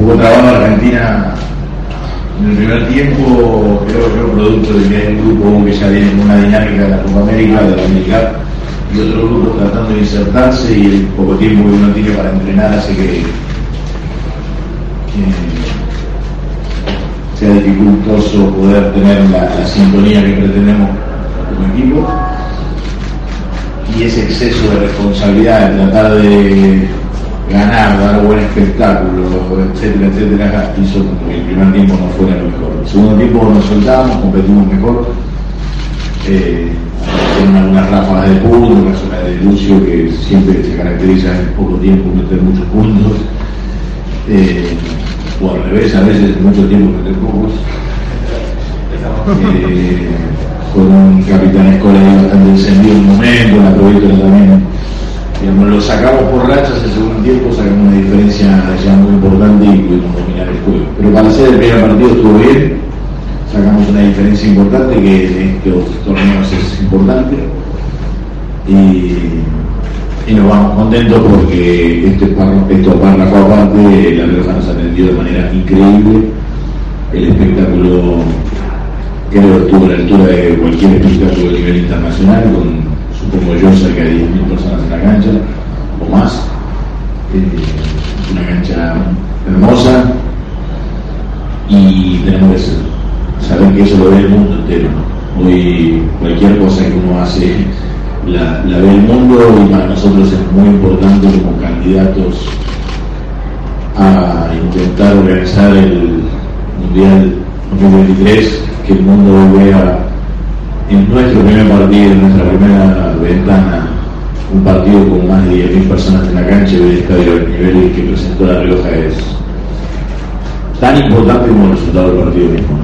jugó trabajo Argentina en el primer tiempo, creo que producto de que hay un grupo que ya viene con una dinámica de la Copa América, de la América, y otro grupo tratando de insertarse y el poco tiempo que uno tiene para entrenar hace que, sea dificultoso poder tener la, la sintonía que pretendemos como equipo. Y ese exceso de responsabilidad de tratar de dar buen espectáculo, etcétera, etcétera, hizo que el primer tiempo no fuera lo mejor. El segundo tiempo nos soltamos, competimos mejor, eh, con algunas ráfagas de puntos, una zona de Lucio que siempre se caracteriza en poco tiempo meter muchos puntos, eh, o al revés, a veces en mucho tiempo meter pocos. Eh, con un capitán escola bastante encendido en digamos, lo sacamos por rachas el segundo tiempo, sacamos una diferencia ya muy importante y pudimos dominar el juego. Pero para hacer el primer partido estuvo bien, sacamos una diferencia importante que en estos torneos es importante. Y, y nos vamos contentos porque este esto párrafo aparte la Rioja nos atendió de manera increíble. El espectáculo creo que estuvo a la altura de cualquier espectáculo de nivel internacional supongo yo, cerca de 10.000 personas en la cancha o más. Eh, una cancha hermosa y tenemos que saber que eso lo ve el mundo entero. Hoy cualquier cosa que uno hace la, la ve el mundo y para nosotros es muy importante como candidatos a intentar organizar el Mundial 2023, que el mundo vea en nuestro primer partido, en nuestra primera ventana, un partido con más de 10.000 personas en la cancha y el estadio al nivel que presentó la Rioja es tan importante como el resultado del partido mismo.